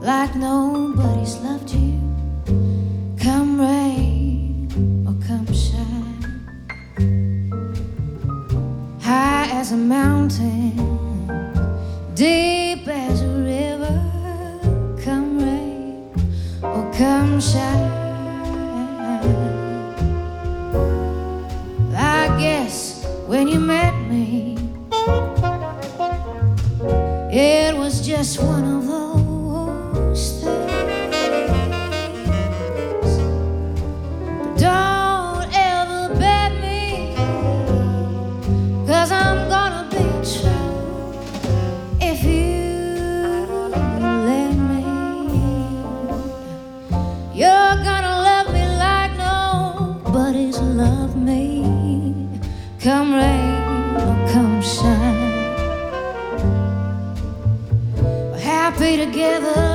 like nobody's loved you. Come rain or come shine. High as a mountain, deep as a river. Come rain or come shine. I guess when you met me, it was just one of those me. Come rain or come shine. We're happy together,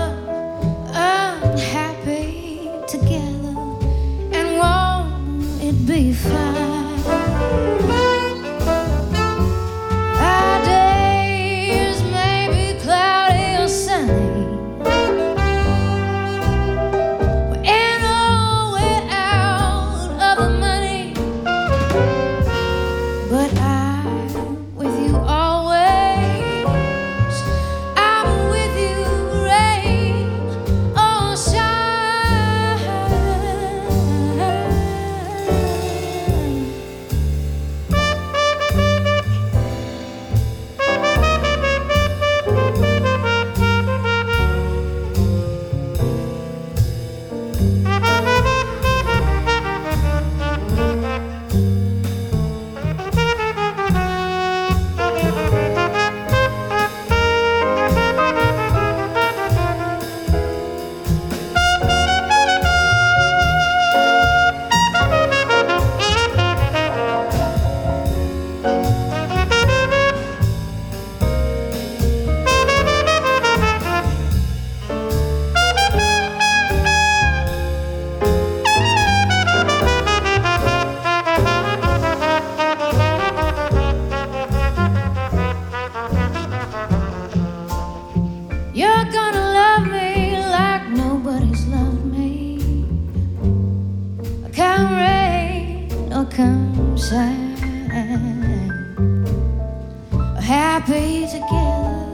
You're gonna love me like nobody's loved me. Come rain or come shine. Happy together,